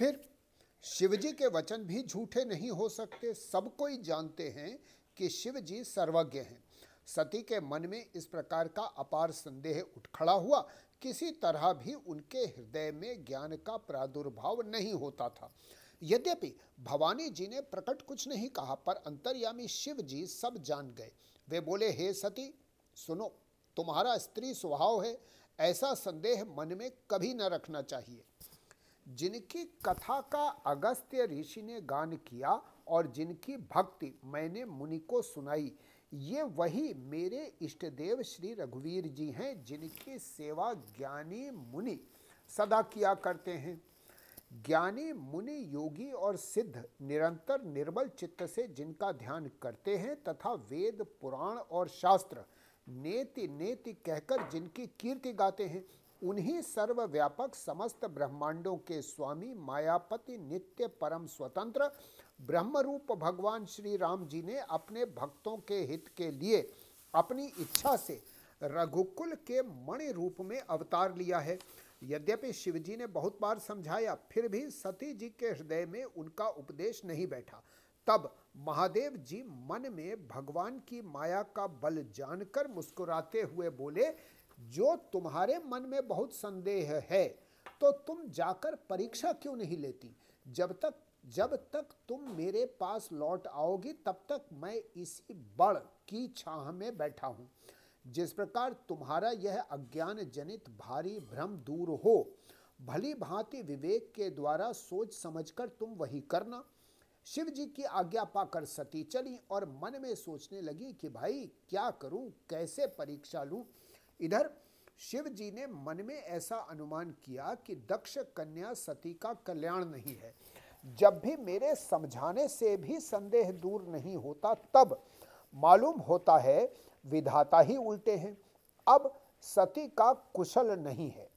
फिर शिवजी के वचन भी झूठे नहीं हो सकते। सब कोई जानते हैं कि शिव जी सर्वज्ञ हैं। सती के मन में इस प्रकार का अपार संदेह उठ खड़ा हुआ। किसी तरह भी उनके हृदय में ज्ञान का प्रादुर्भाव नहीं होता था। यद्यपि भवानी जी ने प्रकट कुछ नहीं कहा, पर अंतर्यामी शिव जी सब जान गए। वे बोले, हे सती, सुनो, तुम्हारा स्त्री स्वभाव है। ऐसा संदेह मन में कभी न रखना चाहिए। जिनकी कथा का अगस्त्य ऋषि ने गान किया और जिनकी भक्ति मैंने मुनि को सुनाई, ये वही मेरे इष्ट देव श्री रघुवीर जी हैं जिनकी सेवा ज्ञानी मुनि सदा किया करते हैं। ज्ञानी मुनि योगी और सिद्ध निरंतर निर्बल चित्त से जिनका ध्यान करते हैं तथा वेद, पुराण और शास्त्र नेति नेति कहकर जिनकी कीर्ति गाते हैं उन्हीं सर्वव्यापक समस्त ब्रह्मांडों के स्वामी मायापति नित्य परम स्वतंत्र ब्रह्मरूप भगवान श्री राम जी ने अपने भक्तों के हित के लिए अपनी इच्छा से रघुकुल के मणि रूप में अवतार लिया है। यद्यपि शिवजी ने बहुत बार समझाया, फिर भी सती जी के हृदय में उनका उपदेश नहीं बैठा। तब महादेव जी मन में भगवान की माया का बल जानकर मुस्कुराते हुए बोले जो तुम्हारे मन में बहुत संदेह है तो तुम जाकर परीक्षा क्यों नहीं लेती? जब तक जब तक तुम मेरे पास लौट आओगी, तब तक मैं इसी बड़ की छाह में बैठा हूँ। जिस प्रकार तुम्हारा यह अज्ञान जनित भारी भ्रम दूर हो, भली भांति विवेक के द्वारा सोच समझकर तुम वही करना। शिव जी की आज्ञा पाकर सती चली और मन में सोचने लगी कि भाई, क्या करूँ, कैसे परीक्षा लूँ? इधर, शिव जी ने मन में ऐसा अनुमान किया कि दक्ष कन्या सती का कल्याण नहीं है। जब भी मेरे समझाने से भी संदेह दूर नहीं होता, तब मालूम होता है, विधाता ही उल्टे हैं। अब सती का कुशल नहीं है।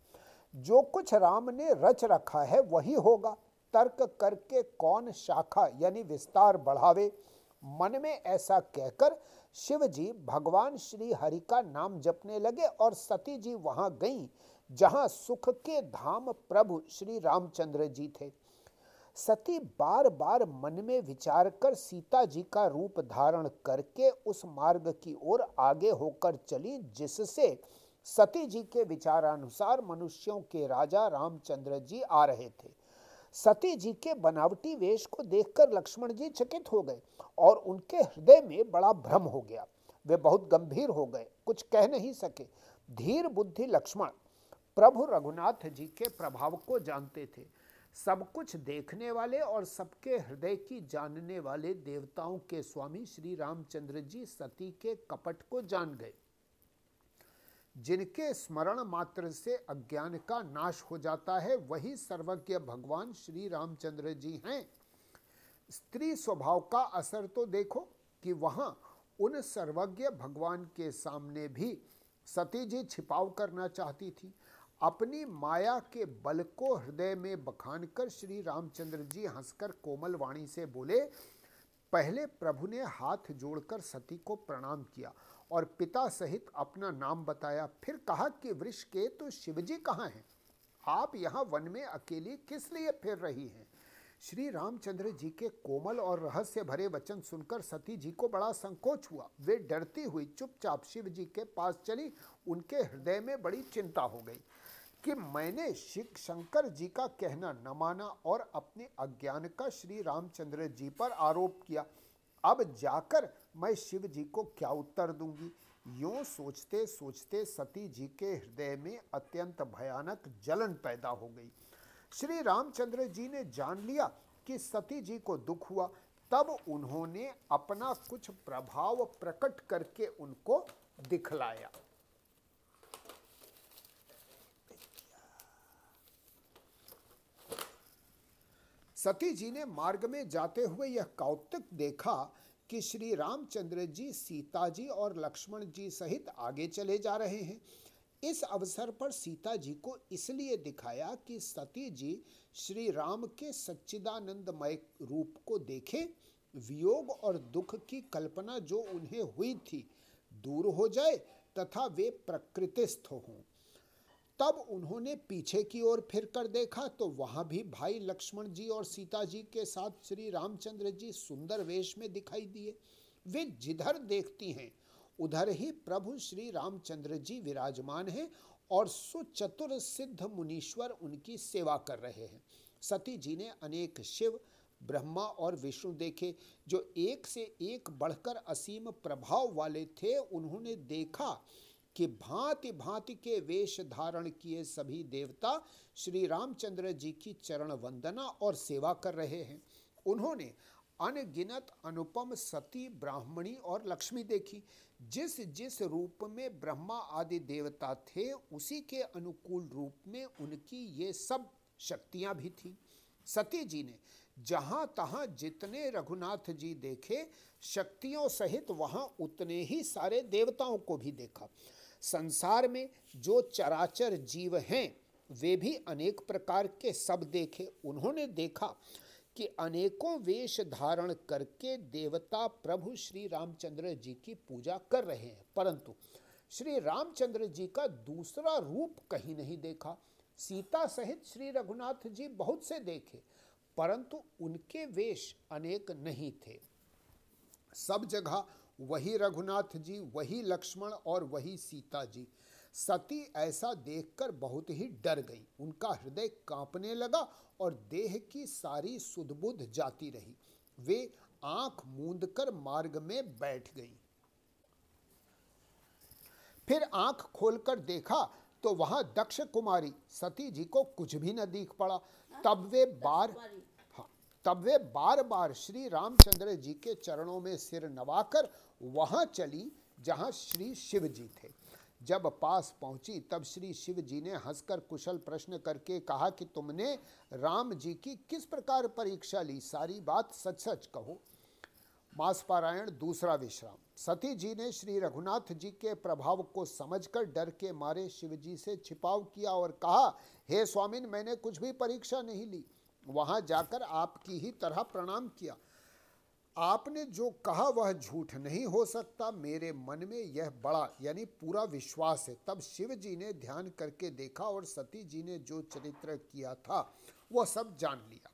जो कुछ राम ने रच रखा है, वही होगा। तर्क करके कौन शाखा यानी विस्तार बढ़ावे? मन में ऐसा कहकर शिव जी भगवान श्री हरि का नाम जपने लगे और सती जी वहाँ गईं, जहाँ सुख के धाम प्रभु श्री रामचंद्र जी थे। सती बार बार मन में विचार कर सीता जी का रूप धारण करके उस मार्ग की ओर आगे होकर चली, जिससे सती जी के विचारानुसार मनुष्यों के राजा रामचंद्र जी आ रहे थे। सती जी के बनावटी वेश को देखकर लक्ष्मण जी चकित हो गए और उनके हृदय में बड़ा भ्रम हो गया। वे बहुत गंभीर हो गए। कुछ कह नहीं सके। धीर बुद्धि लक्ष्मण प्रभु रघुनाथ जी के प्रभाव को जानते थे। सब कुछ देखने वाले और सबके हृदय की जानने वाले देवताओं के स्वामी श्री रामचंद्र जी सती के कपट को जान गए। जिनके स्मरण मात्र से अज्ञान का नाश हो जाता है, वही सर्वज्ञ भगवान श्री रामचंद्र जी हैं। स्त्री स्वभाव का असर तो देखो कि वहाँ उन सर्वज्ञ भगवान के सामने भी सती जी छिपाव करना चाहती थी। अपनी माया के बल को हृदय में बखान कर श्री रामचंद्र जी हंसकर कोमल वाणी से बोले, पहले प्रभु ने हाथ जोड़कर सती को प्रणाम किया। और पिता सहित अपना नाम बताया। फिर कहा कि वृक्ष के तो शिवजी कहाँ हैं? आप यहाँ वन में अकेली किस लिए फिर रही हैं? श्री रामचंद्र जी के कोमल और रहस्य भरे वचन सुनकर सती जी को बड़ा संकोच हुआ। वे डरती हुई चुपचाप शिव जी के पास चली। उनके हृदय में बड़ी चिंता हो गई कि मैंने शिव शंकर जी का कहना न माना और अपने अज्ञान का श्री रामचंद्र जी पर आरोप किया। अब जाकर मैं शिव जी को क्या उत्तर दूँगी? यूँ सोचते सोचते सती जी के हृदय में अत्यंत भयानक जलन पैदा हो गई। श्री रामचंद्र जी ने जान लिया कि सती जी को दुख हुआ। तब उन्होंने अपना कुछ प्रभाव प्रकट करके उनको दिखलाया। सती जी ने मार्ग में जाते हुए यह कौतुक देखा कि श्री रामचंद्र जी सीता जी और लक्ष्मण जी सहित आगे चले जा रहे हैं। इस अवसर पर सीता जी को इसलिए दिखाया कि सती जी श्री राम के सच्चिदानंदमय रूप को देखें, वियोग और दुख की कल्पना जो उन्हें हुई थी, दूर हो जाए तथा वे प्रकृतिस्थ हों। तब उन्होंने पीछे की ओर फिर कर देखा तो वहाँ भी भाई लक्ष्मण जी और सीता जी के साथ श्री रामचंद्र जी सुंदर वेश में दिखाई दिए। वे जिधर देखती हैं, उधर ही प्रभु श्री रामचंद्र जी विराजमान हैं और सुचतुर सिद्ध मुनीश्वर उनकी सेवा कर रहे हैं। सती जी ने अनेक शिव, ब्रह्मा और विष्णु देखे, जो एक से एक बढ़कर असीम प्रभाव वाले थे, उन्होंने देखा कि भांति भांति के वेश धारण किए सभी देवता श्री रामचंद्र जी की चरण वंदना और सेवा कर रहे हैं। उन्होंने अनगिनत अनुपम सती, ब्राह्मणी और लक्ष्मी देखी। जिस जिस रूप में ब्रह्मा आदि देवता थे, उसी के अनुकूल रूप में उनकी ये सब शक्तियाँ भी थी। सती जी ने जहाँ तहां जितने रघुनाथ जी देखे, शक्तियों सहित वहाँ उतने ही सारे देवताओं को भी देखा। संसार में जो चराचर जीव हैं, वे भी अनेक प्रकार के सब देखे। उन्होंने देखा कि अनेकों वेश धारण करके देवता प्रभु श्री रामचंद्र जी की पूजा कर रहे हैं। परंतु श्री रामचंद्र जी का दूसरा रूप कहीं नहीं देखा। सीता सहित श्री रघुनाथ जी बहुत से देखे, परंतु उनके वेश अनेक नहीं थे। सब जगह वही रघुनाथ जी, वही लक्ष्मण और वही सीता जी। सती ऐसा देखकर बहुत ही डर गई। उनका हृदय कांपने लगा और देह की सारी सुदबुद्ध जाती रही। वे आँख मूंद कर मार्ग में बैठ गई। फिर आँख खोलकर देखा तो वहाँ दक्ष कुमारी, सती जी को कुछ भी न दिख पड़ा। तब वे बार तब वे बार बार श्री रामचंद्र जी के चरणों में सिर नवाकर वहाँ चली जहाँ श्री शिव जी थे। जब पास पहुँची तब श्री शिव जी ने हंसकर कुशल प्रश्न करके कहा कि तुमने राम जी की किस प्रकार परीक्षा ली? सारी बात सच सच कहो। मास पारायण दूसरा विश्राम। सती जी ने श्री रघुनाथ जी के प्रभाव को समझकर डर के मारे शिव जी से छिपाव किया और कहा हे hey, स्वामिन मैंने कुछ भी परीक्षा नहीं ली। वहाँ जाकर आपकी ही तरह प्रणाम किया। आपने जो कहा वह झूठ नहीं हो सकता। मेरे मन में यह बड़ा, यानी पूरा विश्वास है। तब शिव जी ने ध्यान करके देखा और सती जी ने जो चरित्र किया था, वह सब जान लिया।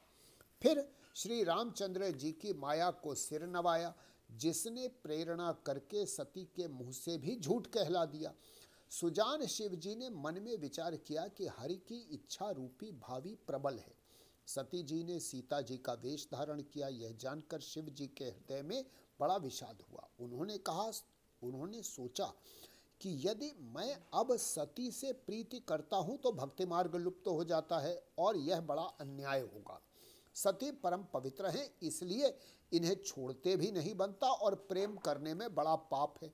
फिर श्री रामचंद्र जी की माया को सिर नवाया, जिसने प्रेरणा करके सती के मुँह से भी झूठ कहला दिया। सुजान शिव जी ने मन में विचार किया कि हरि की इच्छा रूपी भावी प्रबल है। सती जी ने सीता जी का वेश धारण किया। यह जानकर शिव जी के हृदय में बड़ा विषाद हुआ। उन्होंने कहा, उन्होंने सोचा कि यदि मैं अब सती से प्रीति करता हूँ तो भक्ति मार्ग लुप्त तो हो जाता है और यह बड़ा अन्याय होगा। सती परम पवित्र हैं, इसलिए इन्हें छोड़ते भी नहीं बनता और प्रेम करने में बड़ा पाप है।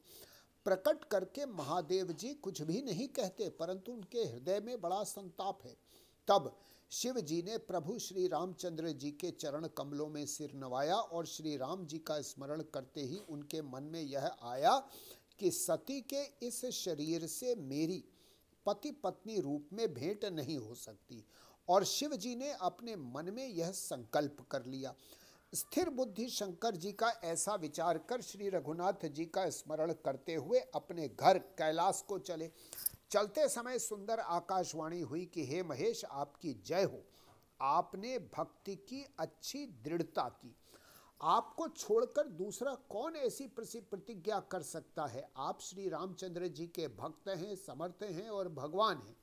प्रकट करके महादेव जी कुछ भी नहीं कहते, परंतु उनके हृदय में बड़ा संताप है। तब शिव जी ने प्रभु श्री रामचंद्र जी के चरण कमलों में सिर नवाया और श्री राम जी का स्मरण करते ही उनके मन में यह आया कि सती के इस शरीर से मेरी पति पत्नी रूप में भेंट नहीं हो सकती और शिव जी ने अपने मन में यह संकल्प कर लिया। स्थिर बुद्धि शंकर जी का ऐसा विचार कर श्री रघुनाथ जी का स्मरण करते हुए अपने घर कैलाश को चले। चलते समय सुंदर आकाशवाणी हुई कि, हे महेश, आपकी जय हो। आपने भक्ति की अच्छी दृढ़ता की। आपको छोड़कर दूसरा कौन ऐसी प्रतिज्ञा कर सकता है? आप श्री रामचंद्र जी के भक्त हैं, समर्थ हैं और भगवान हैं।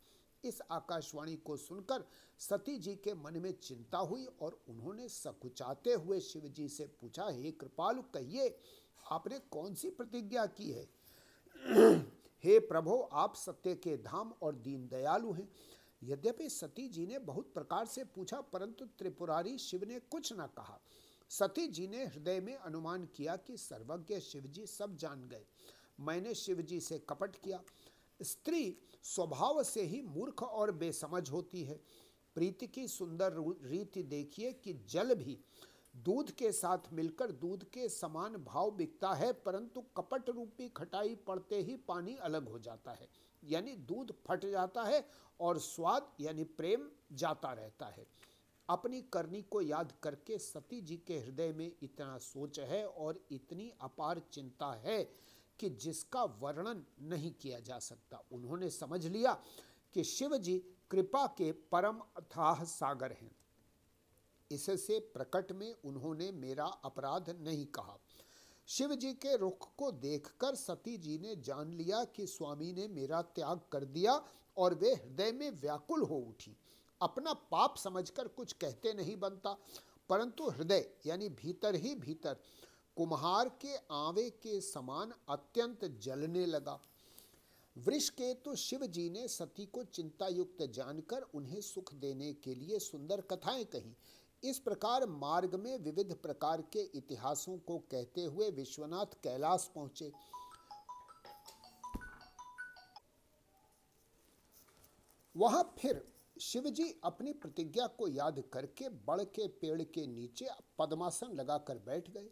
इस आकाशवाणी को सुनकर सती जी के मन में चिंता हुई और उन्होंने सकुचाते हुए शिव जी से पूछा, हे कृपालु, कहिए, आपने कौन सी प्रतिज्ञा की है? हे प्रभो, आप सत्य के धाम और दीन दयालु हैं। यद्यपि सती जी ने बहुत प्रकार से पूछा, परंतु त्रिपुरारी शिव ने कुछ न कहा। सती जी ने हृदय में अनुमान किया कि सर्वज्ञ शिव जी सब जान गए। मैंने शिव जी से कपट किया। स्त्री स्वभाव से ही मूर्ख और बेसमझ होती है। प्रीति की सुंदर रीति देखिए कि जल भी दूध के साथ मिलकर दूध के समान भाव बिकता है, परंतु कपट रूपी खटाई पड़ते ही पानी अलग हो जाता है। यानी दूध फट जाता है और स्वाद यानी प्रेम जाता रहता है। अपनी करनी को याद करके सती जी के हृदय में इतना सोच है और इतनी अपार चिंता है कि जिसका वर्णन नहीं किया जा सकता। उन्होंने समझ लिया कि शिव जी कृपा के परम अथाह सागर हैं। इससे प्रकट में उन्होंने मेरा अपराध नहीं कहा। शिव जी के रुख को देखकर सती जी ने जान लिया कि स्वामी ने मेरा त्याग कर दिया और वे हृदय में व्याकुल हो उठी। अपना पाप समझकर कुछ कहते नहीं बनता, परंतु हृदय, यानी भीतर ही भीतर, कुम्हार के आवे के समान अत्यंत जलने लगा। वृष के तो शिव जी ने सती को चिंता युक्त जानकर उन्हें सुख देने के लिए सुंदर कथाएँ कही इस प्रकार मार्ग में विविध प्रकार के इतिहासों को कहते हुए विश्वनाथ कैलाश पहुँचे। वहाँ फिर शिवजी अपनी प्रतिज्ञा को याद करके बड़ के पेड़ के नीचे पद्मासन लगाकर बैठ गए।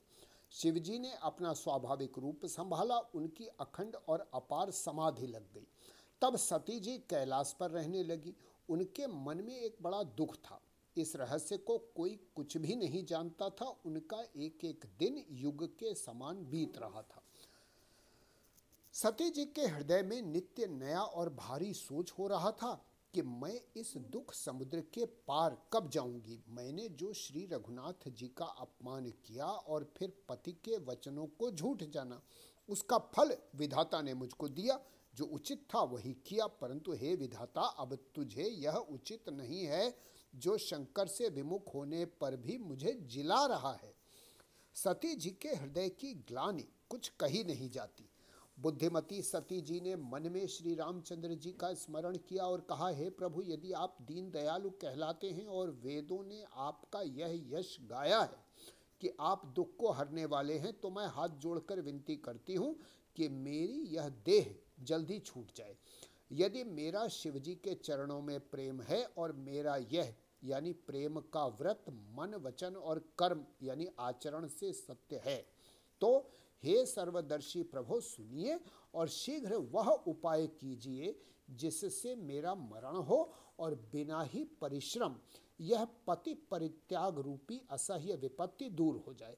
शिवजी ने अपना स्वाभाविक रूप संभाला, उनकी अखंड और अपार समाधि लग गई। तब सती जी कैलाश पर रहने लगी। उनके मन में एक बड़ा दुख था। इस रहस्य को कोई कुछ भी नहीं जानता था। उनका एक एक दिन युग के समान बीत रहा था। सती जी के हृदय में नित्य नया और भारी सोच हो रहा था कि मैं इस दुख समुद्र के पार कब जाऊँगी। मैंने जो श्री रघुनाथ जी का अपमान किया और फिर पति के वचनों को झूठ जाना, उसका फल विधाता ने मुझको दिया। जो उचित था वही किया, परंतु हे विधाता, अब तुझे यह उचित नहीं है जो शंकर से विमुख होने पर भी मुझे जिला रहा है। सती जी के हृदय की ग्लानी कुछ कही नहीं जाती। बुद्धिमती सती जी ने मन में श्री रामचंद्र जी का स्मरण किया और कहा, हे प्रभु, यदि आप दीन दयालु कहलाते हैं और वेदों ने आपका यह यश गाया है कि आप दुख को हरने वाले हैं तो मैं हाथ जोड़कर विनती करती हूँ कि मेरी यह देह जल्दी छूट जाए। यदि मेरा शिवजी के चरणों में प्रेम है और मेरा यह यानी प्रेम का व्रत, मन, वचन और कर्म यानी आचरण से सत्य है। तो हे सर्वदर्शी प्रभु, सुनिए और शीघ्र वह उपाय कीजिए जिससे मेरा मरण हो और बिना ही परिश्रम यह पति परित्याग रूपी असह्य विपत्ति दूर हो जाए।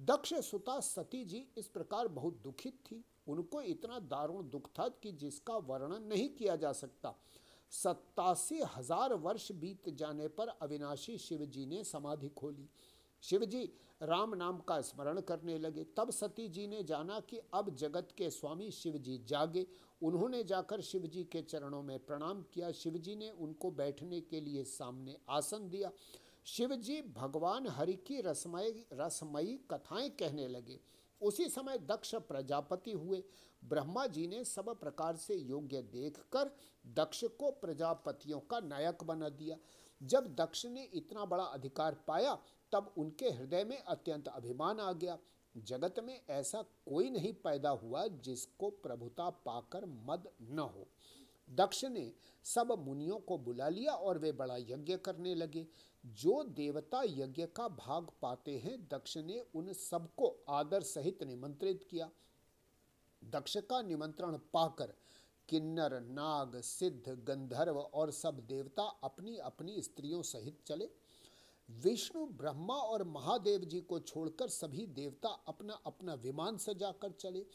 दक्ष सुता सती जी इस प्रकार बहुत दुखित थी। उनको इतना दारुण दुख था कि जिसका वर्णन नहीं किया जा सकता। सत्तासी हज़ार वर्ष बीत जाने पर अविनाशी शिव जी ने समाधि खोली। शिव जी राम नाम का स्मरण करने लगे। तब सती जी ने जाना कि अब जगत के स्वामी शिव जी जागे। उन्होंने जाकर शिव जी के चरणों में प्रणाम किया। शिव जी ने उनको बैठने के लिए सामने आसन दिया। शिव जी भगवान हरि की रसमय रसमयी कथाएँ कहने लगे। उसी समय दक्ष प्रजापति हुए। ब्रह्मा जी ने सब प्रकार से योग्य देखकर दक्ष को प्रजापतियों का नायक बना दिया। जब दक्ष ने इतना बड़ा अधिकार पाया, तब उनके हृदय में अत्यंत अभिमान आ गया। जगत में ऐसा कोई नहीं पैदा हुआ जिसको प्रभुता पाकर मद न हो। दक्ष ने सब मुनियों को बुला लिया और वे बड़ा यज्ञ करने लगे। जो देवता यज्ञ का भाग पाते हैं, दक्ष ने उन सबको आदर सहित निमंत्रित किया। दक्ष का निमंत्रण पाकर किन्नर, नाग, सिद्ध, गंधर्व और सब देवता अपनी अपनी स्त्रियों सहित चले। विष्णु, ब्रह्मा और महादेव जी को छोड़कर सभी देवता अपना अपना विमान सजाकर चले।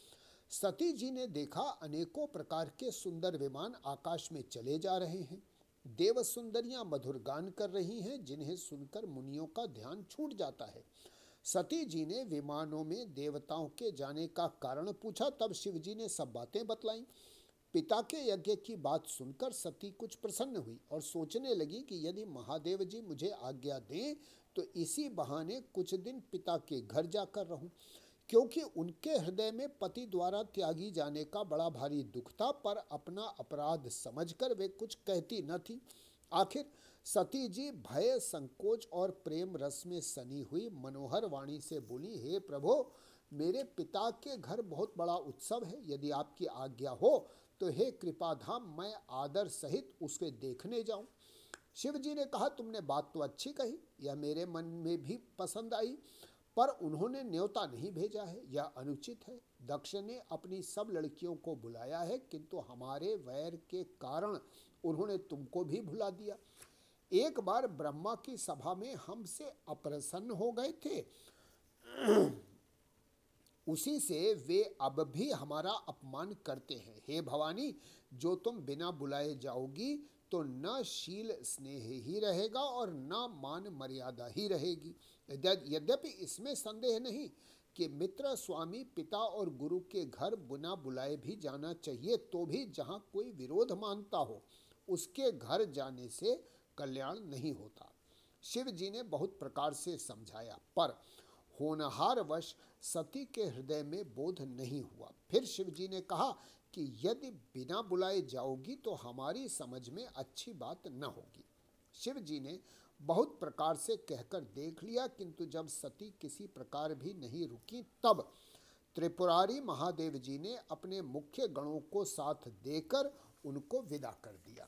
सती जी ने देखा अनेकों प्रकार के सुंदर विमान आकाश में चले जा रहे हैं। देव सुंदरियाँ मधुर गान कर रही हैं, जिन्हें सुनकर मुनियों का ध्यान छूट जाता है। सती जी ने विमानों में देवताओं के जाने का कारण पूछा, तब शिव जी ने सब बातें बतलाई। पिता के यज्ञ की बात सुनकर सती कुछ प्रसन्न हुई और सोचने लगी कि यदि महादेव जी मुझे आज्ञा दें तो इसी बहाने कुछ दिन पिता के घर जाकर रहूँ। क्योंकि उनके हृदय में पति द्वारा त्यागी जाने का बड़ा भारी दुख था, पर अपना अपराध समझकर वे कुछ कहती न थी। आखिर सती जी भय, संकोच और प्रेम रस में सनी हुई मनोहर वाणी से बोली, हे प्रभो, मेरे पिता के घर बहुत बड़ा उत्सव है। यदि आपकी आज्ञा हो तो हे कृपाधाम, मैं आदर सहित उसे देखने जाऊँ शिव जी ने कहा, तुमने बात तो अच्छी कही। यह मेरे मन में भी पसंद आई, पर उन्होंने न्योता नहीं भेजा है। यह अनुचित है। दक्ष ने अपनी सब लड़कियों को बुलाया है, किंतु हमारे वैर के कारण उन्होंने तुमको भी भुला दिया। एक बार ब्रह्मा की सभा में हमसे अप्रसन्न हो गए थे। उसी से वे अब भी हमारा अपमान करते हैं। हे भवानी, जो तुम बिना बुलाए जाओगी तो न शील स्नेह ही रहेगा और न मान मर्यादा ही रहेगी। यद्यपि इसमें संदेह नहीं कि मित्र, स्वामी, पिता और गुरु के घर बुना बुलाए भी जाना चाहिए तो भी जहाँ कोई विरोध मानता हो, उसके घर जाने से कल्याण नहीं होता। शिव जी ने बहुत प्रकार से समझाया, पर होनहार वश सती के हृदय में बोध नहीं हुआ। फिर शिव जी ने कहा कि यदि बिना बुलाए जाओगी तो हमारी समझ में अच्छी बात न होगी। शिव जी ने बहुत प्रकार से कहकर देख लिया, किंतु जब सती किसी प्रकार भी नहीं रुकी, तब त्रिपुरारी महादेव जी ने अपने मुख्य गणों को साथ देकर उनको विदा कर दिया।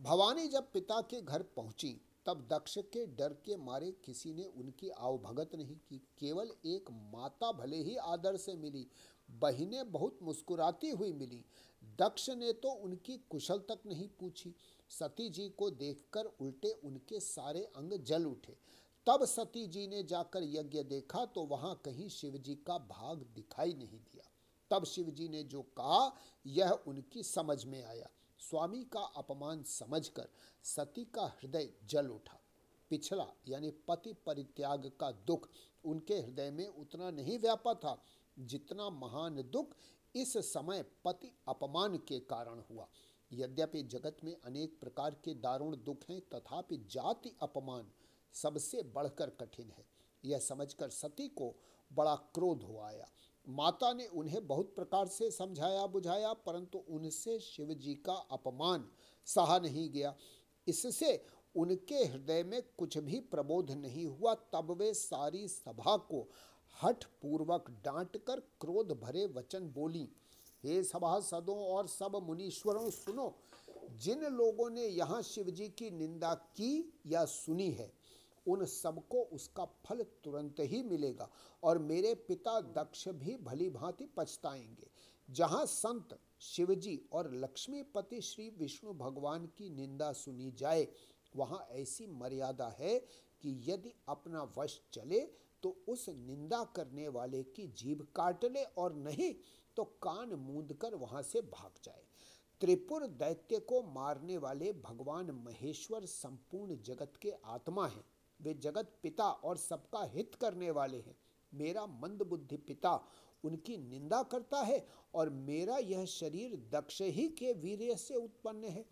भवानी जब पिता के घर पहुँची, तब दक्ष के डर के मारे किसी ने उनकी आवभगत नहीं की। केवल एक माता भले ही आदर से मिली, बहिनें बहुत मुस्कुराती हुई मिली। दक्ष ने तो उनकी कुशल तक नहीं पूछी। सती जी को देखकर उल्टे उनके सारे अंग जल उठे। तब सती जी ने जाकर यज्ञ देखा तो वहाँ कहीं शिव जी का भाग दिखाई नहीं दिया। तब शिव जी ने जो कहा, यह उनकी समझ में आया। स्वामी का अपमान समझकर सती का हृदय जल उठा। पिछला, यानी पति परित्याग का दुख उनके हृदय में उतना नहीं व्यापा था जितना महान दुख इस समय पति अपमान के कारण हुआ। यद्यपि जगत में अनेक प्रकार के दारुण दुख हैं, तथापि जाति अपमान सबसे बढ़कर कठिन है। यह समझकर सती को बड़ा क्रोध हो आया। माता ने उन्हें बहुत प्रकार से समझाया, बुझाया, परंतु उनसे शिव जी का अपमान सहा नहीं गया। इससे उनके हृदय में कुछ भी प्रबोध नहीं हुआ। तब वे सारी सभा को हठ पूर्वक डांट कर क्रोध भरे वचन बोली, हे सभा सदों और सब मुनीश्वरों, सुनो, जिन लोगों ने यहाँ शिव जी की निंदा की या सुनी है उन सबको उसका फल तुरंत ही मिलेगा और मेरे पिता दक्ष भी भली भांति पछताएँगे। जहाँ संत शिवजी और लक्ष्मीपति श्री विष्णु भगवान की निंदा सुनी जाए, वहाँ ऐसी मर्यादा है कि यदि अपना वश चले तो उस निंदा करने वाले की जीभ काट ले और नहीं तो कान मूंद कर वहाँ से भाग जाए। त्रिपुर दैत्य को मारने वाले भगवान महेश्वर संपूर्ण जगत के आत्मा हैं। वे जगत पिता और सबका हित करने वाले हैं। मेरा मंद बुद्धि पिता उनकी निंदा करता है और मेरा यह शरीर दक्ष ही के वीर्य से उत्पन्न है।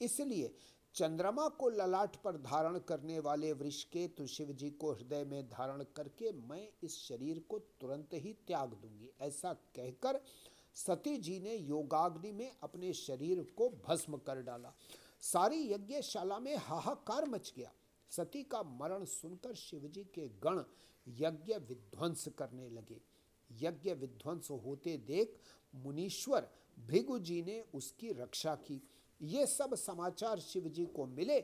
इसलिए चंद्रमा को ललाट पर धारण करने वाले वृषकेतु शिव जी को हृदय में धारण करके मैं इस शरीर को तुरंत ही त्याग दूँगी। ऐसा कहकर सती जी ने योगाग्नि में अपने शरीर को भस्म कर डाला। सारी यज्ञशाला में हाहाकार मच गया। सती का मरण सुनकर शिवजी के गण यज्ञ विध्वंस करने लगे। यज्ञ विध्वंस होते देख मुनीश्वर भृगु जी ने उसकी रक्षा की। ये सब समाचार शिव जी को मिले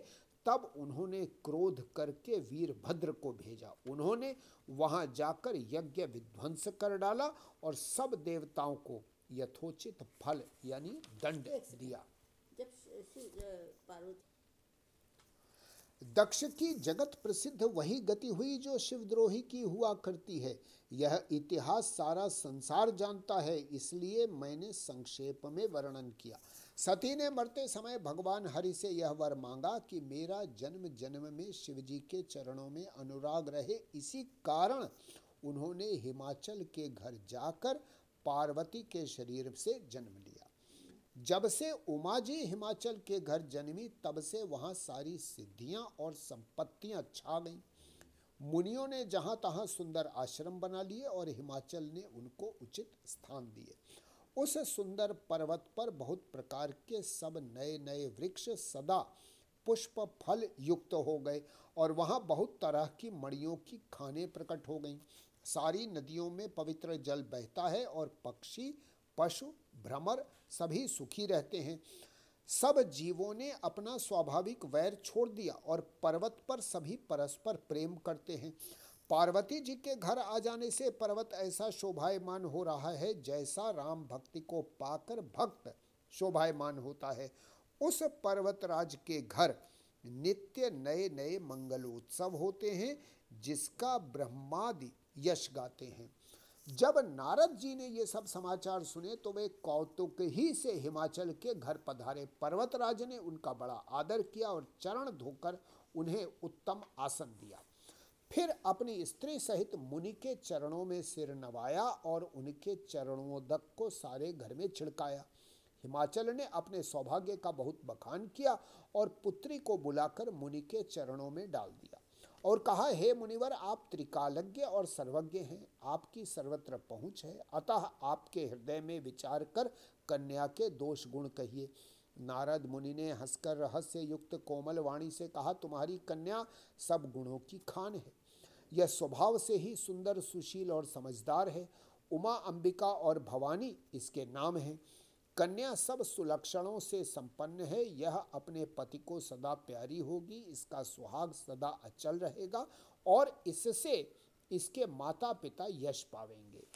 तब उन्होंने क्रोध करके वीरभद्र को भेजा। उन्होंने वहाँ जाकर यज्ञ विध्वंस कर डाला और सब देवताओं को यथोचित फल यानी दंड दिया। जब पार्वती दक्ष की जगत प्रसिद्ध वही गति हुई जो शिवद्रोही की हुआ करती है। यह इतिहास सारा संसार जानता है, इसलिए मैंने संक्षेप में वर्णन किया। सती ने मरते समय भगवान हरि से यह वर मांगा कि मेरा जन्म जन्म में शिवजी के चरणों में अनुराग रहे। इसी कारण उन्होंने हिमाचल के घर जाकर पार्वती के शरीर से जन्म लिया। जब से उमा जी हिमाचल के घर जन्मी, तब से वहाँ सारी सिद्धियाँ और संपत्तियाँ छा गईं। मुनियों ने जहाँ तहाँ सुंदर आश्रम बना लिए और हिमाचल ने उनको उचित स्थान दिए। उस सुंदर पर्वत पर बहुत प्रकार के सब नए नए वृक्ष सदा पुष्प फल युक्त हो गए और वहाँ बहुत तरह की मड़ियों की खाने प्रकट हो गईं। सारी नदियों में पवित्र जल बहता है और पक्षी, पशु भ्रमर सभी सुखी रहते हैं। सब जीवों ने अपना स्वाभाविक वैर छोड़ दिया और पर्वत पर सभी परस्पर प्रेम करते हैं। पार्वती जी के घर आ जाने से पर्वत ऐसा शोभायमान हो रहा है जैसा राम भक्ति को पाकर भक्त शोभायमान होता है। उस पर्वतराज के घर नित्य नए नए मंगल उत्सव होते हैं, जिसका ब्रह्मादि यश गाते हैं। जब नारद जी ने ये सब समाचार सुने तो वे कौतुक ही से हिमाचल के घर पधारे। पर्वतराज ने उनका बड़ा आदर किया और चरण धोकर उन्हें उत्तम आसन दिया। फिर अपनी स्त्री सहित मुनि के चरणों में सिर नवाया और उनके चरणोदक को सारे घर में छिड़काया। हिमाचल ने अपने सौभाग्य का बहुत बखान किया और पुत्री को बुलाकर मुनि के चरणों में डाल दिया। और कहा, हे मुनिवर, आप त्रिकालज्ञ और सर्वज्ञ हैं, आपकी सर्वत्र पहुँच है। अतः आपके हृदय में विचार कर कन्या के दोष गुण कहिए। नारद मुनि ने हंसकर रहस्य युक्त कोमल वाणी से कहा, तुम्हारी कन्या सब गुणों की खान है। यह स्वभाव से ही सुंदर, सुशील और समझदार है। उमा अंबिका और भवानी इसके नाम हैं। कन्या सब सुलक्षणों से संपन्न है। यह अपने पति को सदा प्यारी होगी, इसका सुहाग सदा अचल रहेगा और इससे इसके माता पिता यश पावेंगे।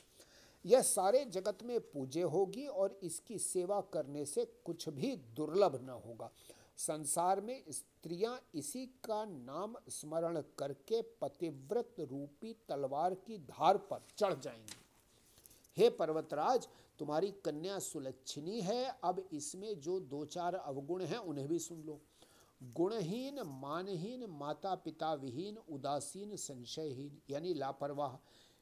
यह सारे जगत में पूजे होगी और इसकी सेवा करने से कुछ भी दुर्लभ न होगा। संसार में स्त्रियाँ इसी का नाम स्मरण करके पतिव्रत रूपी तलवार की धार पर चढ़ जाएँगी। हे पर्वतराज तुम्हारी कन्या सुलक्षणी है, अब इसमें जो दो चार अवगुण हैं, उन्हें भी सुन लो। गुणहीन, मानहीन माता पिता विहीन, उदासीन, संशयहीन, यानी लापरवाह।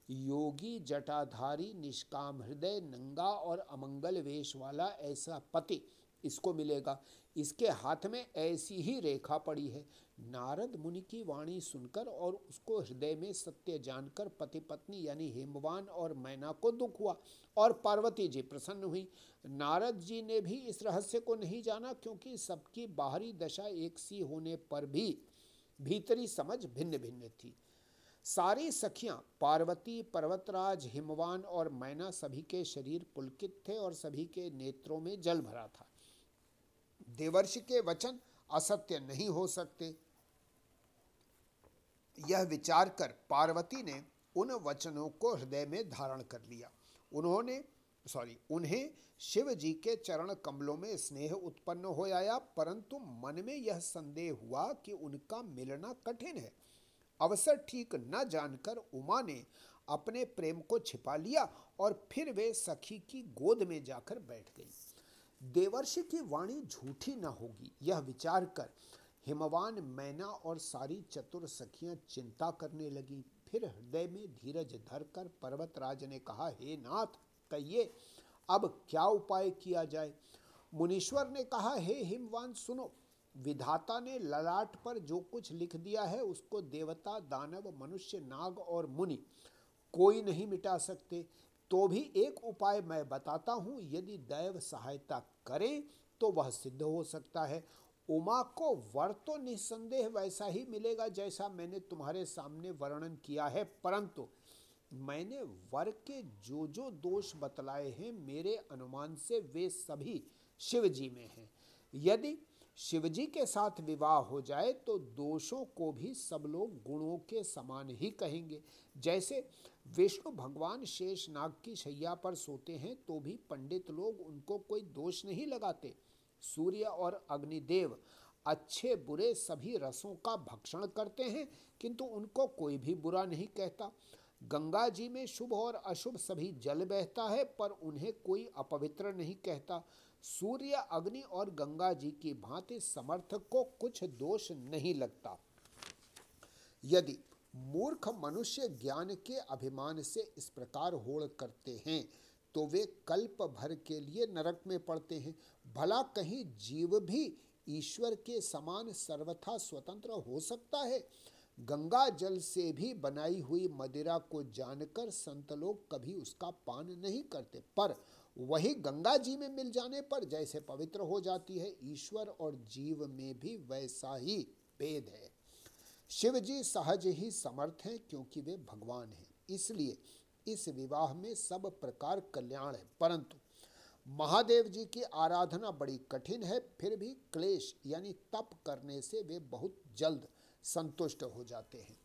योगी, जटाधारी, निष्काम हृदय, नंगा और अमंगल वेश वाला ऐसा पति, इसको मिलेगा। इसके हाथ में ऐसी ही रेखा पड़ी है। नारद मुनि की वाणी सुनकर और उसको हृदय में सत्य जानकर पति पत्नी यानी हेमवान और मैना को दुख हुआ और पार्वती जी प्रसन्न हुई। नारद जी ने भी इस रहस्य को नहीं जाना क्योंकि सबकी बाहरी दशा एक सी होने पर भी भीतरी समझ भिन्न भिन्न थी। सारी सखियाँ, पार्वती, पर्वतराज, हिमवान और मैना सभी के शरीर पुलकित थे और सभी के नेत्रों में जल भरा था। देवर्षि के वचन असत्य नहीं हो सकते। यह विचार कर पार्वती ने उन वचनों को हृदय में धारण कर लिया। उन्होंने सॉरी उन्हें शिव जी के चरण कमलों में स्नेह उत्पन्न हो आया, परंतु मन में यह संदेह हुआ कि उनका मिलना कठिन है। अवसर ठीक न जानकर उमा ने अपने प्रेम को छिपा लिया और फिर वे सखी की गोद में जाकर बैठ गई। देवर्षि की वाणी झूठी न होगी। यह विचार कर हिमवान मैना और सारी चतुर सखियाँ चिंता करने लगी। फिर हृदय में धीरज धरकर पर्वतराज ने कहा, हे नाथ, कहिए, अब क्या उपाय किया जाए? मुनीश्वर ने कहा, हे हिमवान, सुनो। विधाता ने ललाट पर जो कुछ लिख दिया है, उसको देवता, दानव, मनुष्य, नाग और मुनि कोई नहीं मिटा सकते। तो भी एक उपाय मैं बताता हूँ, यदि दैव सहायता करें तो वह सिद्ध हो सकता है। उमा को वर तो निस्संदेह वैसा ही मिलेगा जैसा मैंने तुम्हारे सामने वर्णन किया है, परंतु मैंने वर के जो जो दोष बतलाए हैं, मेरे अनुमान से वे सभी शिव जी में हैं। यदि शिवजी के साथ विवाह हो जाए तो दोषों को भी सब लोग गुणों के समान ही कहेंगे। जैसे विष्णु भगवान शेष नाग की शैया पर सोते हैं तो भी पंडित लोग उनको कोई दोष नहीं लगाते। सूर्य और अग्निदेव अच्छे बुरे सभी रसों का भक्षण करते हैं, किंतु उनको कोई भी बुरा नहीं कहता। गंगा जी में शुभ और अशुभ सभी जल बहता है, पर उन्हें कोई अपवित्र नहीं कहता। सूर्य, अग्नि और गंगा जी की भांति समर्थक को कुछ दोष नहीं लगता। यदि मूर्ख मनुष्य ज्ञान के अभिमान से इस प्रकार होड़ करते हैं तो वे कल्प भर के लिए नरक में पड़ते हैं। भला कहीं जीव भी ईश्वर के समान सर्वथा स्वतंत्र हो सकता है। गंगा जल से भी बनाई हुई मदिरा को जानकर संत लोग कभी उसका पान नहीं करते, पर वही गंगा जी में मिल जाने पर जैसे पवित्र हो जाती है, ईश्वर और जीव में भी वैसा ही भेद है। शिव जी सहज ही समर्थ हैं क्योंकि वे भगवान हैं। इसलिए इस विवाह में सब प्रकार कल्याण है। परंतु महादेव जी की आराधना बड़ी कठिन है, फिर भी क्लेश यानी तप करने से वे बहुत जल्द संतुष्ट हो जाते हैं।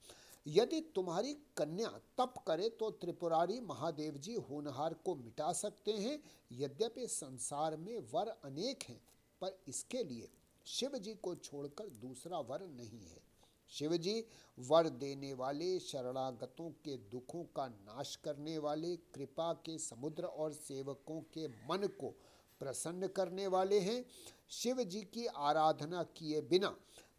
यदि तुम्हारी कन्या तप करे तो त्रिपुरारी महादेव जी होनहार को मिटा सकते हैं। यद्यपि संसार में वर अनेक हैं, पर इसके लिए शिव जी को छोड़कर दूसरा वर नहीं है। शिव जी, वर देने वाले, शरणागतों के दुखों का नाश करने वाले, कृपा के समुद्र और सेवकों के मन को प्रसन्न करने वाले हैं। शिव जी की आराधना किए बिना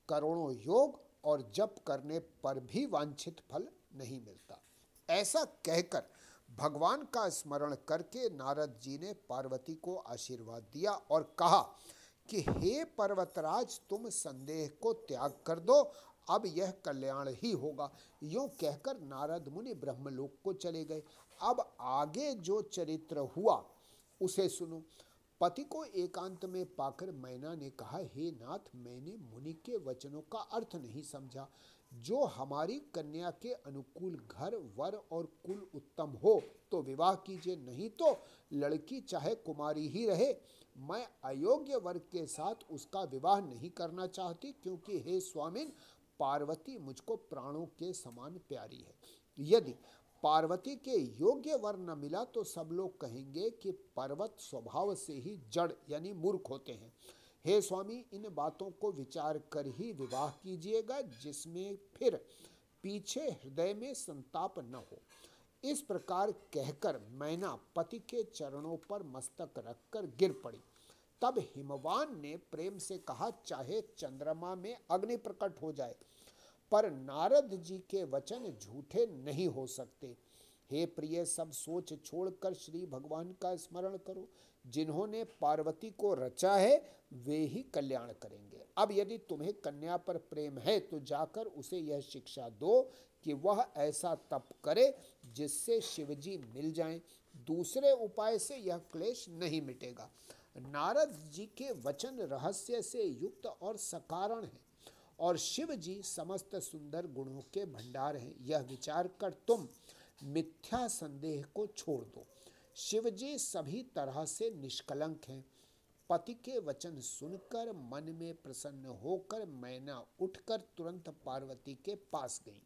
करोड़ों योग और जप करने पर भी वांछित फल नहीं मिलता। ऐसा कहकर भगवान का स्मरण करके नारद जी ने पार्वती को आशीर्वाद दिया और कहा कि, हे पर्वतराज, तुम संदेह को त्याग कर दो अब यह कल्याण ही होगा। यूँ कहकर नारद मुनि ब्रह्मलोक को चले गए। अब आगे जो चरित्र हुआ, उसे सुनो। पति को एकांत में पाकर मैना ने कहा, हे नाथ, मैंने मुनि के वचनों का अर्थ नहीं समझा। जो हमारी कन्या के अनुकूल घर, वर और कुल उत्तम हो तो विवाह कीजिए। नहीं तो लड़की चाहे कुमारी ही रहे। मैं अयोग्य वर्ग के साथ उसका विवाह नहीं करना चाहती, क्योंकि हे स्वामिन पार्वती मुझको प्राणों के समान प्यारी है। यदि पार्वती के योग्य वर न मिला तो सब लोग कहेंगे कि पर्वत स्वभाव से ही जड़ यानी मूर्ख होते हैं। हे स्वामी, इन बातों को विचार कर ही विवाह कीजिएगा, जिसमें फिर पीछे हृदय में संताप न हो। इस प्रकार कहकर मैना पति के चरणों पर मस्तक रखकर गिर पड़ी। तब हिमवान ने प्रेम से कहा, चाहे चंद्रमा में अग्नि प्रकट हो जाए, पर नारद जी के वचन झूठे नहीं हो सकते। हे प्रिय, सब सोच छोड़कर श्री भगवान का स्मरण करो। जिन्होंने पार्वती को रचा है, वे ही कल्याण करेंगे। अब यदि तुम्हें कन्या पर प्रेम है तो जाकर उसे यह शिक्षा दो कि वह ऐसा तप करे जिससे शिवजी मिल जाएँ। दूसरे उपाय से यह क्लेश नहीं मिटेगा। नारद जी के वचन रहस्य से युक्त और सकारण है, और शिव जी समस्त सुंदर गुणों के भंडार हैं। यह विचार कर तुम मिथ्या संदेह को छोड़ दो। शिव जी सभी तरह से निष्कलंक हैं। पति के वचन सुनकर मन में प्रसन्न होकर मैना उठकर तुरंत पार्वती के पास गई।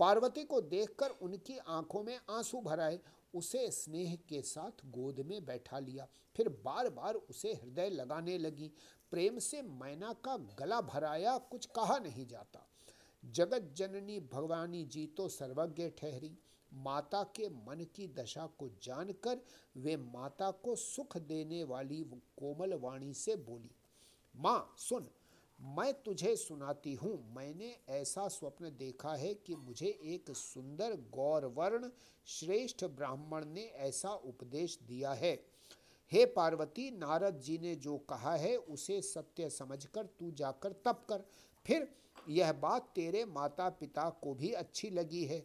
पार्वती को देखकर उनकी आँखों में आँसू भराए उसे स्नेह के साथ गोद में बैठा लिया। फिर बार बार उसे हृदय लगाने लगी। प्रेम से मैना का गला भराया, कुछ कहा नहीं जाता। जगत जननी भगवानी जी तो सर्वज्ञ ठहरी। माता के मन की दशा को जानकर वे माता को सुख देने वाली कोमल वाणी से बोली, माँ, सुन मैं तुझे सुनाती हूँ। मैंने ऐसा स्वप्न देखा है कि मुझे एक सुंदर गौरवर्ण श्रेष्ठ ब्राह्मण ने ऐसा उपदेश दिया है। हे पार्वती, नारद जी ने जो कहा है, उसे सत्य समझकर तू जाकर तप कर। फिर यह बात तेरे माता पिता को भी अच्छी लगी है।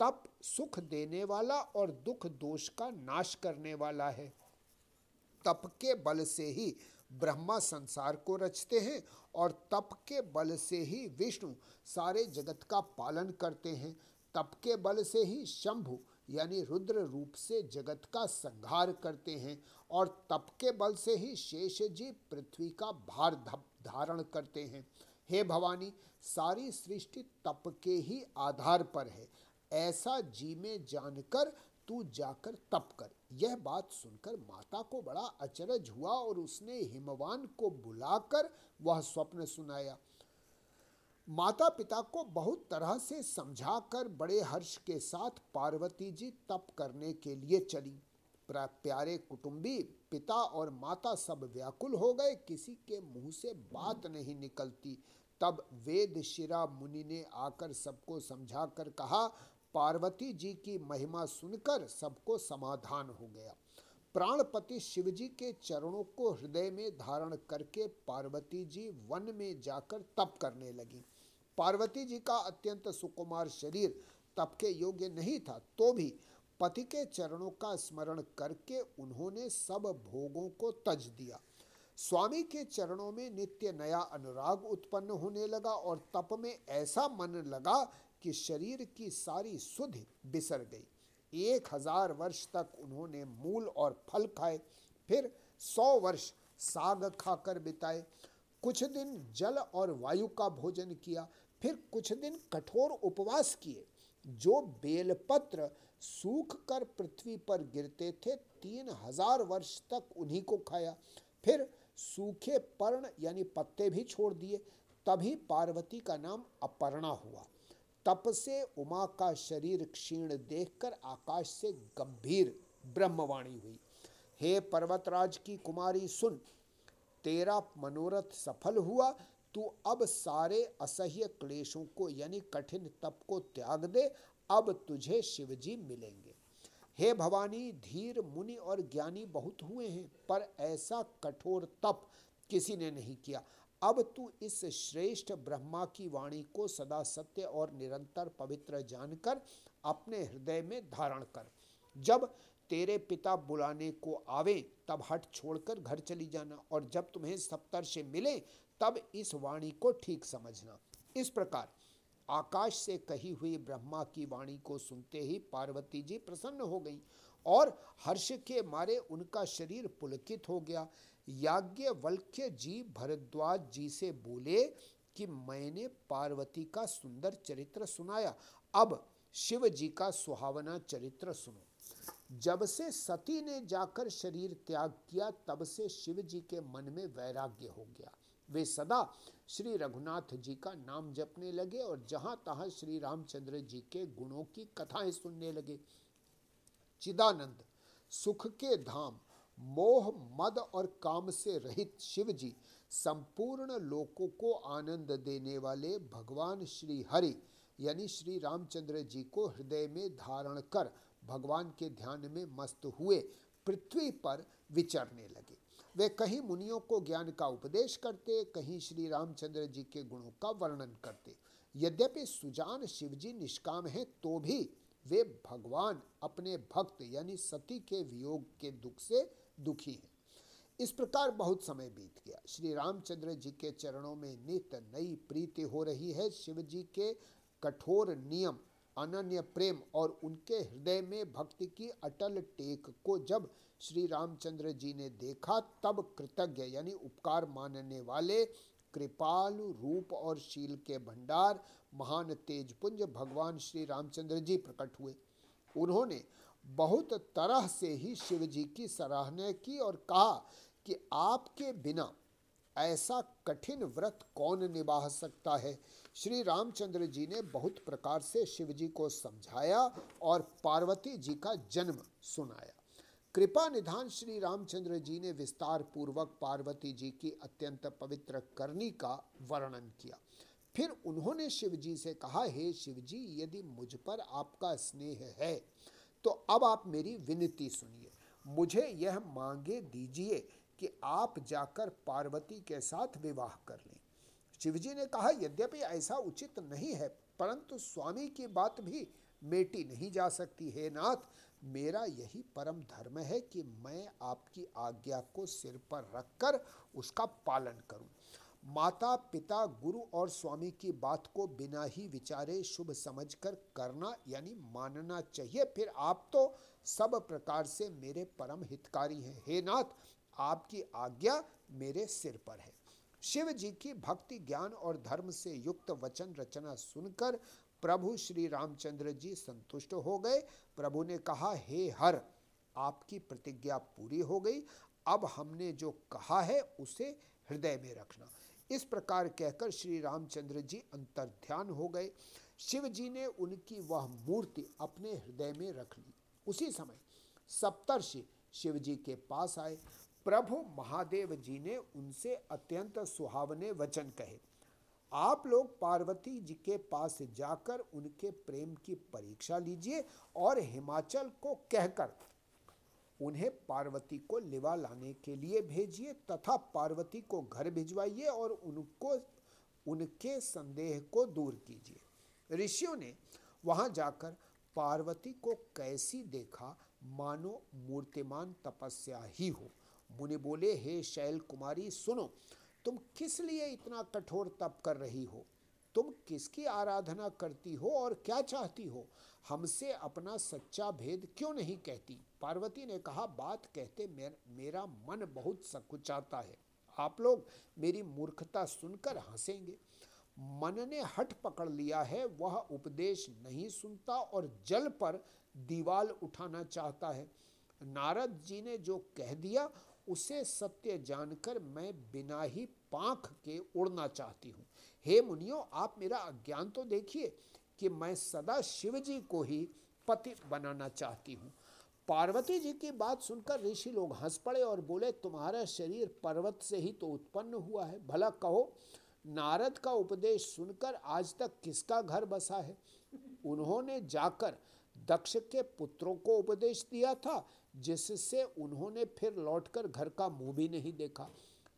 तप सुख देने वाला और दुख दोष का नाश करने वाला है। तप के बल से ही ब्रह्मा संसार को रचते हैं और तप के बल से ही विष्णु सारे जगत का पालन करते हैं। तप के बल से ही शंभु यानी रुद्र रूप से जगत का संहार करते हैं और तप के बल से ही शेष जी पृथ्वी का भार धारण करते हैं। हे भवानी, सारी सृष्टि तप के ही आधार पर है। ऐसा जी में जानकर तू जाकर तप कर। यह बात सुनकर माता को बड़ा अचरज हुआ और उसने हिमवान को बुलाकर वह स्वप्न सुनाया। माता पिता को बहुत तरह से समझाकर बड़े हर्ष के साथ पार्वती जी तप करने के लिए चली। प्यारे कुटुंबी, पिता और माता सब व्याकुल हो गए, किसी के मुँह से बात नहीं निकलती। तब वेद शिरा मुनि ने आकर सबको समझाकर कहा पार्वती जी की महिमा सुनकर सबको समाधान हो गया। प्राणपति शिवजी के चरणों को हृदय में धारण करके पार्वती जी वन में जाकर तप करने लगी। पार्वती जी का अत्यंत सुकुमार शरीर तप के योग्य नहीं था तो भी पति के चरणों का स्मरण करके उन्होंने सब भोगों को तज दिया। स्वामी के चरणों में नित्य नया अनुराग उत्पन्न होने लगा और तप में ऐसा मन लगा कि शरीर की सारी सुध बिसर गई। एक हज़ार वर्ष तक उन्होंने मूल और फल खाए, फिर सौ वर्ष साग खाकर बिताए। कुछ दिन जल और वायु का भोजन किया, फिर कुछ दिन कठोर उपवास किए। जो बेलपत्र सूख कर पृथ्वी पर गिरते थे, तीन हज़ार वर्ष तक उन्हीं को खाया। फिर सूखे पर्ण यानी पत्ते भी छोड़ दिए। तभी पार्वती का नाम अपर्णा हुआ। तप से उमा का शरीर क्षीण देखकर आकाश से गंभीर ब्रह्मवाणी हुई। हे पर्वतराज की कुमारी, सुन, तेरा मनोरथ सफल हुआ। तू अब सारे असह्य क्लेशों को, यानी कठिन तप को त्याग दे। अब तुझे शिवजी मिलेंगे। हे भवानी, धीर, मुनि और ज्ञानी बहुत हुए हैं, पर ऐसा कठोर तप किसी ने नहीं किया। अब तू इस श्रेष्ठ ब्रह्मा की वाणी को सदा सत्य और निरंतर पवित्र जानकर अपने हृदय में धारण कर। जब तेरे पिता बुलाने को आवे, तब हट छोड़कर घर चली जाना और जब तुम्हें सप्तर से मिले, तब इस वाणी को ठीक समझना। इस प्रकार आकाश से कही हुई ब्रह्मा की वाणी को सुनते ही पार्वती जी प्रसन्न हो गई और हर्ष के मारे उनका शरीर पुलकित हो गया। याज्ञवल्क्य जी भरद्वाज जी से बोले कि मैंने पार्वती का सुंदर चरित्र सुनाया। अब शिव जी का सुहावना चरित्र सुनो। जब से सती ने जाकर शरीर त्याग किया, तब से शिव जी के मन में वैराग्य हो गया। वे सदा श्री रघुनाथ जी का नाम जपने लगे और जहाँ तहां श्री रामचंद्र जी के गुणों की कथाएँ सुनने लगे। चिदानंद, सुख के धाम मोह, मद और काम से रहित शिव जी संपूर्ण लोकों को आनंद देने वाले भगवान श्री हरि, यानी श्री रामचंद्र जी को हृदय में धारण कर भगवान के ध्यान में मस्त हुए, पृथ्वी पर विचरने लगे। वे कहीं मुनियों को ज्ञान का उपदेश करते, कहीं श्री रामचंद्र जी के गुणों का वर्णन करते। यद्यपि सुजान शिवजी निष्काम हैं तो भी वे भगवान अपने भक्त, यानी सती के वियोग के दुख से दुखी हैं। इस प्रकार बहुत समय बीत गया। श्री रामचंद्र जी के चरणों में नित नई प्रीति हो रही है। शिव जी के कठोर नियम, अनन्य प्रेम और उनके हृदय में भक्ति की अटल टेक को जब श्री रामचंद्र जी ने देखा, तब कृतज्ञ यानी उपकार मानने वाले कृपालु रूप और शील के भंडार, महान तेजपुंज भगवान श्री रामचंद्र जी प्रकट हुए। उन्होंने बहुत तरह से ही शिव जी की सराहना की और कहा कि आपके बिना ऐसा कठिन व्रत कौन निभा सकता है? श्री रामचंद्र जी ने बहुत प्रकार से शिव जी को समझाया और पार्वती जी का जन्म सुनाया। कृपा निधान श्री रामचंद्र जी ने विस्तार पूर्वक पार्वती जी की अत्यंत पवित्र करनी का वर्णन किया। फिर उन्होंने शिव जी से कहा, हे शिव जी यदि मुझ पर आपका स्नेह है तो अब आप मेरी विनती सुनिए। मुझे यह मांगे दीजिए कि आप जाकर पार्वती के साथ विवाह कर लें। शिवजी ने कहा, यद्यपि ऐसा उचित नहीं है, परंतु स्वामी की बात भी मेटी नहीं जा सकती। हे नाथ, मेरा यही परम धर्म है कि मैं आपकी आज्ञा को सिर पर रखकर उसका पालन करूँ। माता पिता गुरु और स्वामी की बात को बिना ही विचारे शुभ समझकर करना, यानी मानना चाहिए। फिर आप तो सब प्रकार से मेरे परम हितकारी हैं। हे नाथ, आपकी आज्ञा मेरे सिर पर है। शिव जी की भक्ति, ज्ञान और धर्म से युक्त वचन रचना सुनकर प्रभु श्री रामचंद्र जी संतुष्ट हो गए। प्रभु ने कहा, हे हर, आपकी प्रतिज्ञा पूरी हो गई। अब हमने जो कहा है, उसे हृदय में रखना। इस प्रकार कहकर श्री रामचंद्र जी अंतर ध्यान हो गए। शिव जी ने उनकी वह मूर्ति अपने हृदय में रख ली। उसी समय सप्तर्षि शिव जी के पास आए। प्रभु महादेव जी ने उनसे अत्यंत सुहावने वचन कहे, आप लोग पार्वती जी के पास जाकर उनके प्रेम की परीक्षा लीजिए और हिमाचल को कहकर उन्हें पार्वती को लिवा लाने के लिए भेजिए तथा पार्वती को घर भिजवाइए और उनको, उनके संदेह को दूर कीजिए। ऋषियों ने वहाँ जाकर पार्वती को कैसी देखा, मानो मूर्तिमान तपस्या ही हो। मुनि बोले, हे शैल कुमारी सुनो, तुम किस लिए इतना कठोर तप कर रही हो? तुम किसकी आराधना करती हो और क्या चाहती हो? हमसे अपना सच्चा भेद क्यों नहीं कहती? पार्वती ने कहा बात कहते मेर, मेरा मन बहुत सकुचाता है। आप लोग मेरी मूर्खता सुनकर हंसेंगे। मन ने हट पकड़ लिया है वह उपदेश नहीं सुनता और जल पर दीवाल उठाना चाहता है। नारद जी ने जो कह दिया उसे सत्य जानकर मैं बिना ही पाख के उड़ना चाहती हूँ। हे मुनियो, आप मेरा अज्ञान तो देखिए कि मैं सदा शिव जी को ही पति बनाना चाहती हूँ। पार्वती जी की बात सुनकर ऋषि लोग हंस पड़े और बोले, तुम्हारा शरीर पर्वत से ही तो उत्पन्न हुआ है। भला कहो, नारद का उपदेश सुनकर आज तक किसका घर बसा है? उन्होंने जाकर दक्ष के पुत्रों को उपदेश दिया था, जिससे उन्होंने फिर लौटकर घर का मुँह भी नहीं देखा।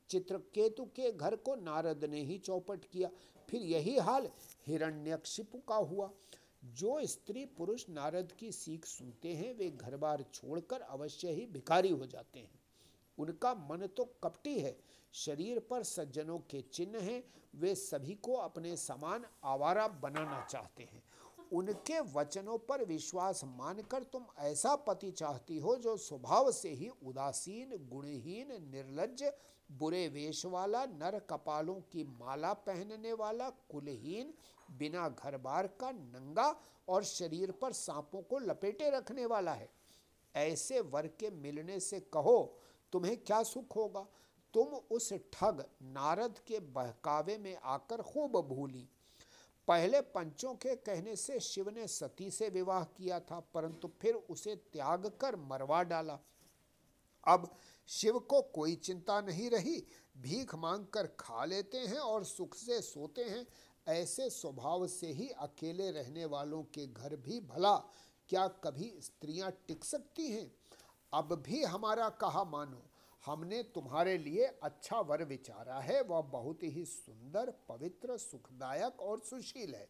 चित्रकेतु के घर को नारद ने ही चौपट किया। फिर यही हाल हिरण्यक्षिपु का हुआ। जो स्त्री पुरुष नारद की सीख सुनते हैं, वे घर बार छोड़कर अवश्य ही भिखारी हो जाते हैं। उनका मन तो कपटी है, शरीर पर सज्जनों के चिन्ह हैं, वे सभी को अपने समान आवारा बनाना चाहते हैं। उनके वचनों पर विश्वास मानकर तुम ऐसा पति चाहती हो जो स्वभाव से ही उदासीन, गुणहीन, निर्लज, बुरे वेश वाला, नर कपालों की माला पहनने वाला, कुलहीन, बिना घर बार का नंगा और शरीर पर सांपों को लपेटे रखने वाला है। ऐसे वर के मिलने से कहो, तुम्हें क्या सुख होगा? तुम उस ठग, नारद के बहकावे में आकर खूब भूली। पहले पंचों के कहने से शिव ने सती से विवाह किया था, परंतु फिर उसे त्याग कर मरवा डाला। अब शिव को कोई चिंता नहीं रही। भीख मांग कर खा लेते हैं और सुख से सोते हैं। ऐसे स्वभाव से ही अकेले रहने वालों के घर भी भला। क्या कभी स्त्रियाँ टिक सकती हैं? अब भी हमारा कहा मानो। हमने तुम्हारे लिए अच्छा वर विचारा है। वह बहुत ही सुंदर, पवित्र, सुखदायक और सुशील है,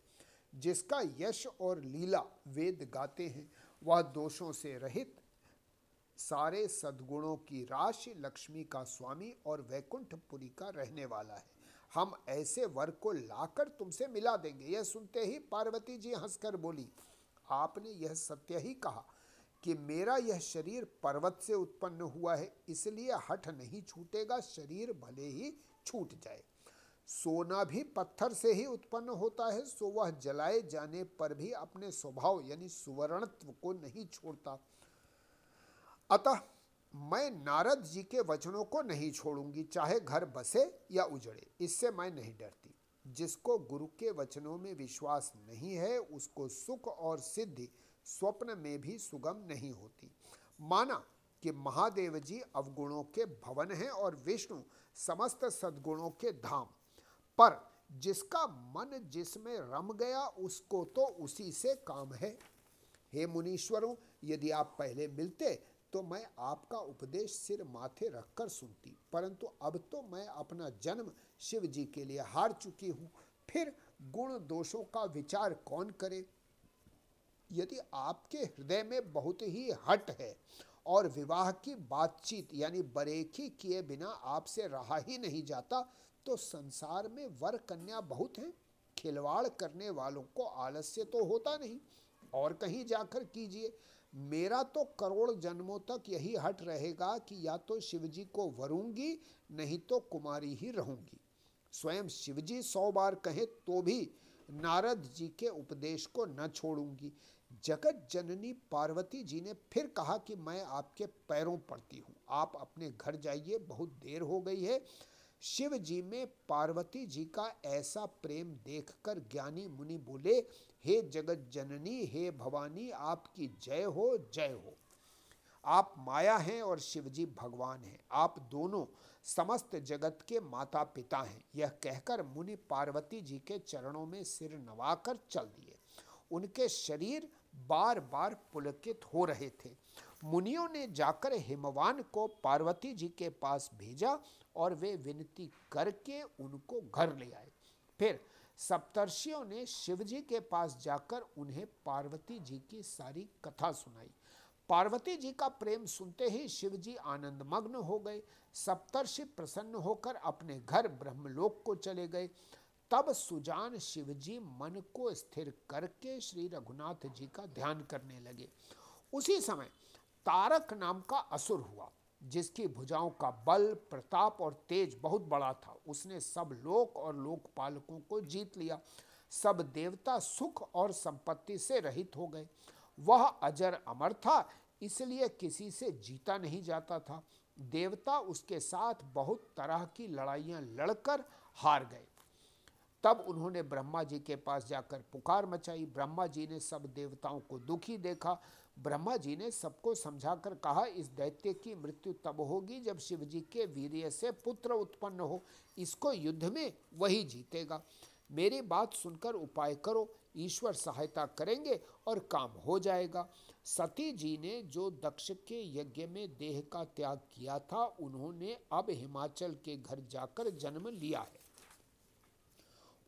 जिसका यश और लीला वेद गाते हैं। वह दोषों से रहित, सारे सद्गुणों की राशि लक्ष्मी का स्वामी और वैकुंठपुरी का रहने वाला है। हम ऐसे वर को लाकर तुमसे मिला देंगे। यह सुनते ही पार्वती जी हंसकर बोली, आपने यह सत्य ही कहा। कि मेरा यह शरीर पर्वत से उत्पन्न हुआ है, इसलिए हठ नहीं छूटेगा, शरीर भले ही छूट जाए। सोना भी पत्थर से ही उत्पन्न होता है, सो वह जलाए जाने पर भी अपने स्वभाव यानी सुवर्णत्व को नहीं छोड़ता। अतः मैं नारद जी के वचनों को नहीं छोड़ूँगी, चाहे घर बसे या उजड़े, इससे मैं नहीं डरती। जिसको गुरु के वचनों में विश्वास नहीं है, उसको सुख और सिद्धि स्वप्न में भी सुगम नहीं होती। माना कि महादेव जी अवगुणों के भवन हैं और विष्णु समस्त सद्गुणों के धाम। पर जिसका मन जिसमें रम गया, उसको तो उसी से काम है। हे मुनीश्वरों, यदि आप पहले मिलते तो मैं आपका उपदेश सिर माथे रखकर सुनती। परंतु अब तो मैं अपना जन्म शिव जी के लिए हार चुकी हूँ। फिर गुण दोषों का विचार कौन करे? यदि आपके हृदय में बहुत ही हट है और विवाह की बातचीत यानी बरेखी किए बिना आपसे रहा ही नहीं जाता तो संसार में वर कन्या बहुत हैं। खिलवाड़ करने वालों को आलस्य तो होता नहीं। और कहीं जाकर कीजिए, मेरा तो करोड़ जन्मों तक यही हट रहेगा कि या तो शिवजी को वरूँगी, नहीं तो कुमारी ही रहूँगी। स्वयं शिवजी सौ बार कहे तो भी नारद जी के उपदेश को न छोड़ूँगी। जगत जननी पार्वती जी ने फिर कहा कि मैं आपके पैरों पड़ती हूँ। आप अपने घर जाइए, बहुत देर हो गई है। शिव जी में पार्वती जी का ऐसा प्रेम देखकर ज्ञानी मुनि बोले, हे जगत जननी, हे भवानी, आपकी जय हो जय हो। आप माया हैं और शिवजी भगवान हैं। आप दोनों समस्त जगत के माता पिता हैं। यह कहकर मुनि पार्वती जी के चरणों में सिर नवाकर चल दिए। उनके शरीर बार बार पुलकित हो रहे थे। मुनियों ने जाकर हिमवान को पार्वती जी के पास भेजा और वे विनती करके उनको घर ले आए। फिर सप्तर्षियों ने शिवजी के पास जाकर उन्हें पार्वती जी की सारी कथा सुनाई। पार्वती जी का प्रेम सुनते ही शिवजी आनंद मग्न हो गए। सप्तर्षि प्रसन्न होकर अपने घर ब्रह्मलोक को चले गए। तब सुजान शिवजी मन को स्थिर करके श्री रघुनाथ जी का ध्यान करने लगे। उसी समय तारक नाम का असुर हुआ, जिसकी भुजाओं का बल, प्रताप और तेज बहुत बड़ा था। उसने सब लोक और लोकपालकों को जीत लिया। सब देवता सुख और संपत्ति से रहित हो गए। वह अजर अमर था, इसलिए किसी से जीता नहीं जाता था। देवता उसके साथ बहुत तरह की लड़ाइयाँ लड़कर हार गए। तब उन्होंने ब्रह्मा जी के पास जाकर पुकार मचाई। ब्रह्मा जी ने सब देवताओं को दुखी देखा। ब्रह्मा जी ने सबको समझाकर कहा, इस दैत्य की मृत्यु तब होगी जब शिव जी के वीर्य से पुत्र उत्पन्न हो। इसको युद्ध में वही जीतेगा। मेरी बात सुनकर उपाय करो। ईश्वर सहायता करेंगे और काम हो जाएगा। सती जी ने जो दक्ष के यज्ञ में देह का त्याग किया था, उन्होंने अब हिमाचल के घर जाकर जन्म लिया है।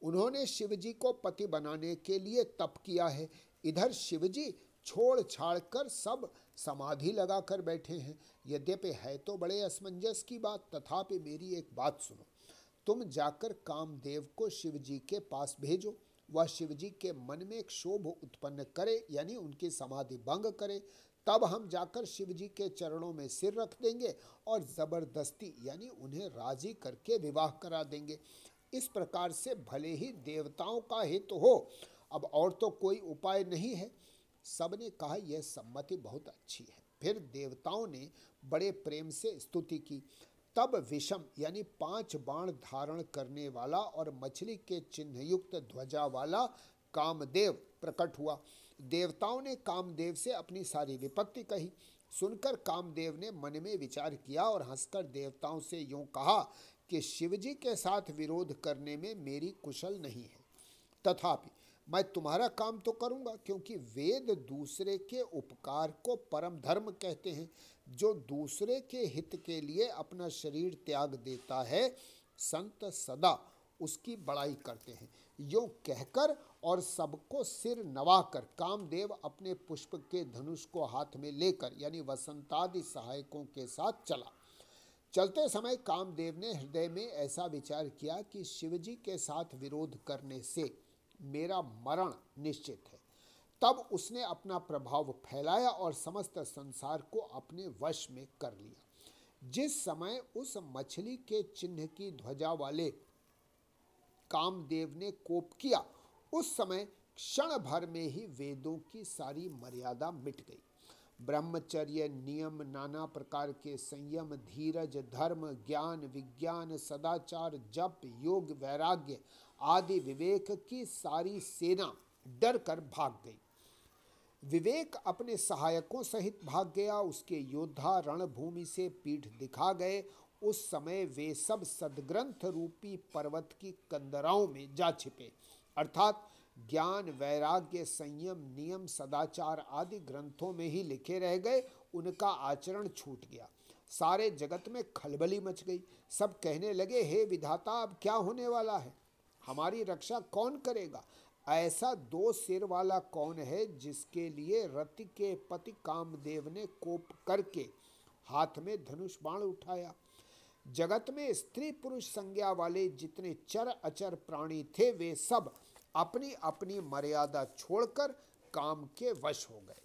उन्होंने शिवजी को पति बनाने के लिए तप किया है। इधर शिवजी छोड़ छाड़ कर सब समाधि लगाकर बैठे हैं। यद्यपि है तो बड़े असमंजस की बात, तथापि मेरी एक बात सुनो। तुम जाकर कामदेव को शिव जी के पास भेजो। वह शिव जी के मन में एक शोभ उत्पन्न करे, यानी उनकी समाधि भंग करे। तब हम जाकर शिव जी के चरणों में सिर रख देंगे और ज़बरदस्ती, यानी उन्हें राज़ी करके विवाह करा देंगे। इस प्रकार से भले ही देवताओं का हित हो। अब और तो कोई उपाय नहीं है। सबने कहा, यह सम्मति बहुत अच्छी है। फिर देवताओं ने बड़े प्रेम से स्तुति की। तब विषम, यानी पाँच बाण धारण करने वाला और मछली के चिन्ह युक्त ध्वजा वाला कामदेव प्रकट हुआ। देवताओं ने कामदेव से अपनी सारी विपत्ति कही। सुनकर कामदेव ने मन में विचार किया और हंसकर देवताओं से यूँ कहा कि शिवजी के साथ विरोध करने में मेरी कुशल नहीं है। तथापि, मैं तुम्हारा काम तो करूँगा, क्योंकि वेद दूसरे के उपकार को परम धर्म कहते हैं। जो दूसरे के हित के लिए अपना शरीर त्याग देता है, संत सदा उसकी बड़ाई करते हैं। यो कहकर और सबको सिर नवाकर, कामदेव अपने पुष्प के धनुष को हाथ में लेकर, यानी वसंतादि सहायकों के साथ चला। चलते समय कामदेव ने हृदय में ऐसा विचार किया कि शिवजी के साथ विरोध करने से मेरा मरण निश्चित है। तब उसने अपना प्रभाव फैलाया और समस्त संसार को अपने वश में कर लिया। जिस समय उस मछली के चिन्ह की ध्वजा वाले कामदेव ने कोप किया, उस समय क्षण भर में ही वेदों की सारी मर्यादा मिट गई। ब्रह्मचर्य, नियम, नाना प्रकार के संयम, धीरज, धर्म, ज्ञान, विज्ञान, सदाचार, जप, योग, वैराग्य आदि विवेक की सारी सेना डर कर भाग गई। विवेक अपने सहायकों सहित भाग गया, उसके योद्धा रणभूमि से पीठ दिखा गए। उस समय वे सब सदग्रंथ रूपी पर्वत की कंदराओं में जा छिपे। अर्थात ज्ञान, वैराग्य, संयम, नियम, सदाचार आदि ग्रंथों में ही लिखे रह गए, उनका आचरण छूट गया। सारे जगत में खलबली मच गई। सब कहने लगे, हे विधाता, अब क्या होने वाला है? हमारी रक्षा कौन करेगा? ऐसा दो सिर वाला कौन है जिसके लिए रति के पति कामदेव ने कोप करके हाथ में धनुष बाण उठाया? जगत में स्त्री पुरुष संज्ञा वाले जितने चर अचर प्राणी थे, वे सब अपनी अपनी मर्यादा छोड़कर काम के वश हो गए।